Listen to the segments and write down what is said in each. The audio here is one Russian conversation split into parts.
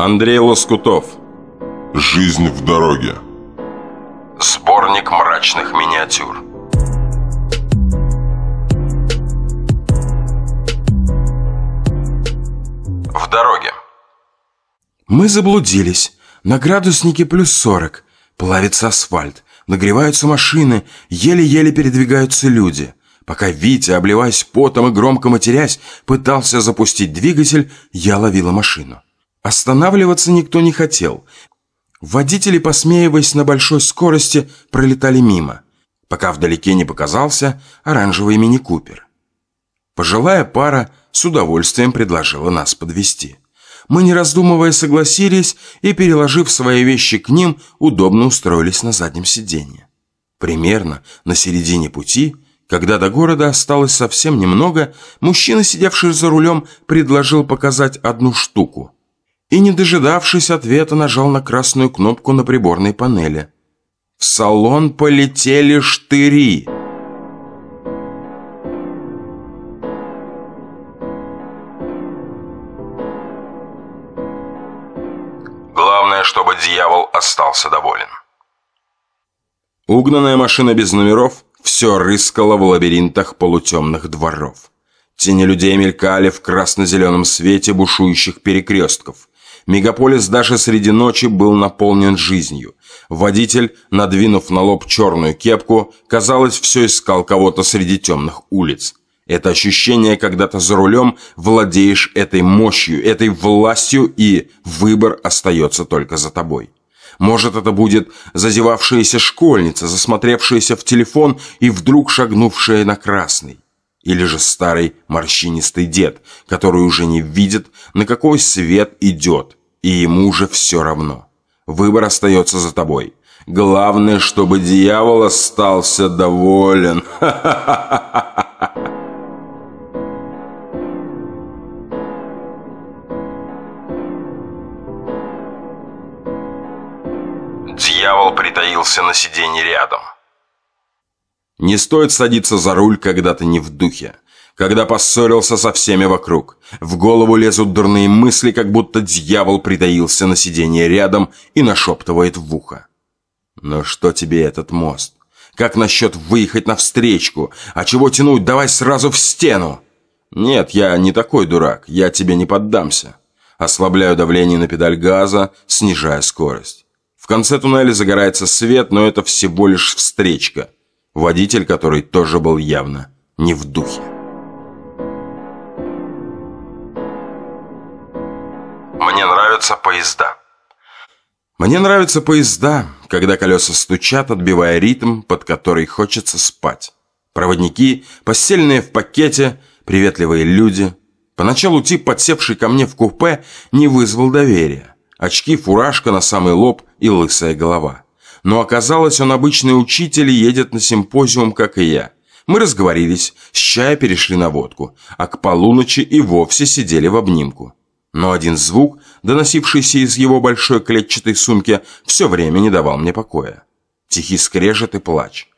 Андрей Лоскутов. Жизнь в дороге. Сборник мрачных миниатюр. В дороге. Мы заблудились. На градуснике плюс сорок. Плавится асфальт. Нагреваются машины. Еле-еле передвигаются люди. Пока Витя, обливаясь потом и громко матерясь, пытался запустить двигатель, я ловила машину. Останавливаться никто не хотел. Водители, посмеиваясь на большой скорости, пролетали мимо, пока вдалеке не показался оранжевый мини-купер. Пожилая пара с удовольствием предложила нас подвести. Мы, не раздумывая, согласились и, переложив свои вещи к ним, удобно устроились на заднем сиденье. Примерно на середине пути – когда до города осталось совсем немного, мужчина, сидевший за рулем, предложил показать одну штуку. И, не дожидавшись ответа, нажал на красную кнопку на приборной панели. В салон полетели штыри. Главное, чтобы дьявол остался доволен. Угнанная машина без номеров все рыскало в лабиринтах полутемных дворов. Тени людей мелькали в красно-зеленом свете бушующих перекрестков. Мегаполис даже среди ночи был наполнен жизнью. Водитель, надвинув на лоб черную кепку, казалось, все искал кого-то среди темных улиц. Это ощущение, когда ты за рулем владеешь этой мощью, этой властью, и выбор остается только за тобой. Может, это будет зазевавшаяся школьница, засмотревшаяся в телефон и вдруг шагнувшая на красный. Или же старый морщинистый дед, который уже не видит, на какой свет идет, и ему уже все равно. Выбор остается за тобой. Главное, чтобы дьявол остался доволен. Дьявол притаился на сиденье рядом. Не стоит садиться за руль, когда ты не в духе. Когда поссорился со всеми вокруг. В голову лезут дурные мысли, как будто дьявол притаился на сиденье рядом и нашептывает в ухо. Но что тебе этот мост? Как насчет выехать навстречку? А чего тянуть? Давай сразу в стену! Нет, я не такой дурак, я тебе не поддамся. Ослабляю давление на педаль газа, снижая скорость. В конце туннеля загорается свет, но это всего лишь встречка. Водитель, который тоже был явно не в духе. Нравятся поезда. Мне нравятся поезда, когда колеса стучат, отбивая ритм, под который хочется спать. Проводники, постельные в пакете, приветливые люди. Поначалу тип, подсевший ко мне в купе, не вызвал доверия. Очки, фуражка на самый лоб и лысая голова. Но оказалось, он обычный учитель и едет на симпозиум, как и я. Мы разговорились, с чая перешли на водку, а к полуночи и вовсе сидели в обнимку. Но один звук, доносившийся из его большой клетчатой сумки, все время не давал мне покоя. Тихий скрежет и плач.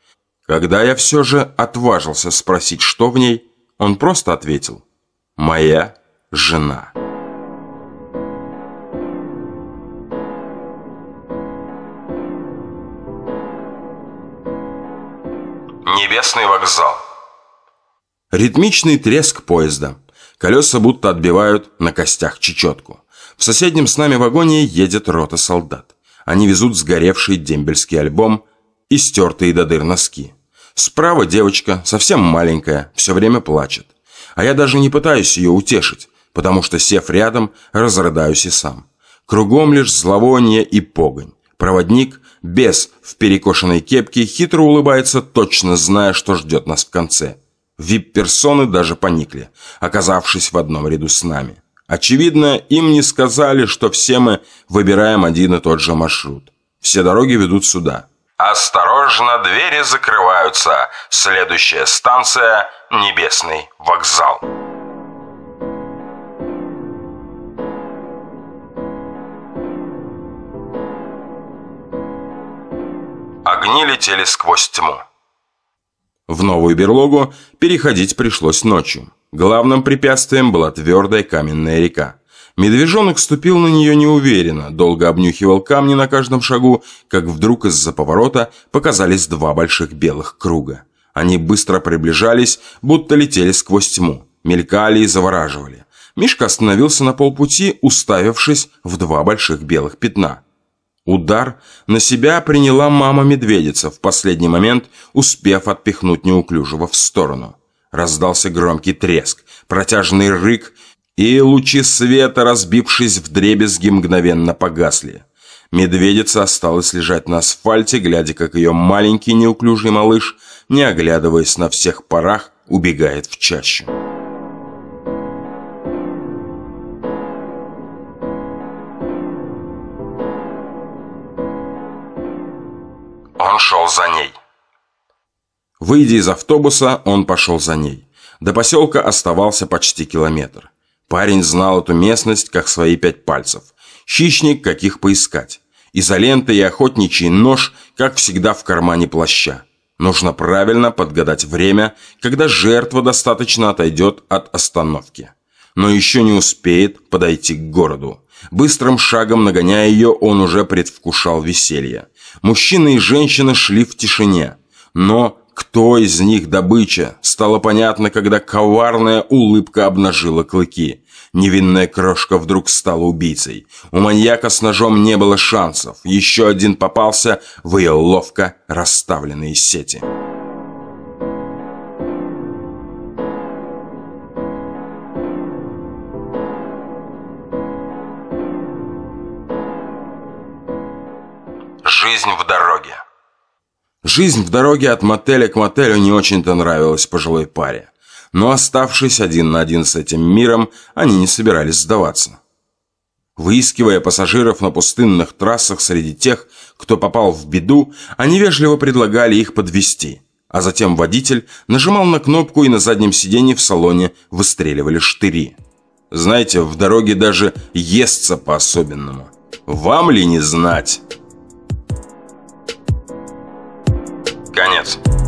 Когда я все же отважился спросить, что в ней, он просто ответил «Моя жена». Небесный вокзал. Ритмичный треск поезда. Колеса будто отбивают на костях чечетку. В соседнем с нами вагоне едет рота солдат. Они везут сгоревший дембельский альбом и стертые до дыр носки. Справа девочка, совсем маленькая, все время плачет. А я даже не пытаюсь ее утешить, потому что, сев рядом, разрыдаюсь и сам. Кругом лишь зловоние и погонь. Проводник, без в перекошенной кепке, хитро улыбается, точно зная, что ждет нас в конце. Вип-персоны даже поникли, оказавшись в одном ряду с нами. Очевидно, им не сказали, что все мы выбираем один и тот же маршрут. Все дороги ведут сюда. Осторожно, двери закрываются. Следующая станция – Небесный вокзал. Огни летели сквозь тьму. В новую берлогу переходить пришлось ночью. Главным препятствием была твердая каменная река. Медвежонок ступил на нее неуверенно, долго обнюхивал камни на каждом шагу, как вдруг из-за поворота показались два больших белых круга. Они быстро приближались, будто летели сквозь тьму, мелькали и завораживали. Мишка остановился на полпути, уставившись в два больших белых пятна. Удар на себя приняла мама-медведица, в последний момент успев отпихнуть неуклюжего в сторону. Раздался громкий треск, протяжный рык, и лучи света, разбившись в дребезги, мгновенно погасли. Медведица осталась лежать на асфальте, глядя, как ее маленький неуклюжий малыш, не оглядываясь на всех парах, убегает в чащу. Шел за ней. Выйдя из автобуса, он пошел за ней. До поселка оставался почти километр. Парень знал эту местность, как свои пять пальцев. Хищник, каких поискать. Изолента и охотничий нож, как всегда, в кармане плаща. Нужно правильно подгадать время, когда жертва достаточно отойдет от остановки. Но еще не успеет подойти к городу. Быстрым шагом нагоняя ее, он уже предвкушал веселье. Мужчина и женщина шли в тишине. Но кто из них добыча, стало понятно, когда коварная улыбка обнажила клыки. Невинная крошка вдруг стала убийцей. У маньяка с ножом не было шансов. Еще один попался в ее ловко расставленные сети. Жизнь в дороге. Жизнь в дороге от мотеля к мотелю не очень-то нравилась пожилой паре. Но оставшись один на один с этим миром, они не собирались сдаваться. Выискивая пассажиров на пустынных трассах среди тех, кто попал в беду, они вежливо предлагали их подвести, а затем водитель нажимал на кнопку и на заднем сиденье в салоне выстреливали штыри. Знаете, в дороге даже естся по-особенному. Вам ли не знать? Dance.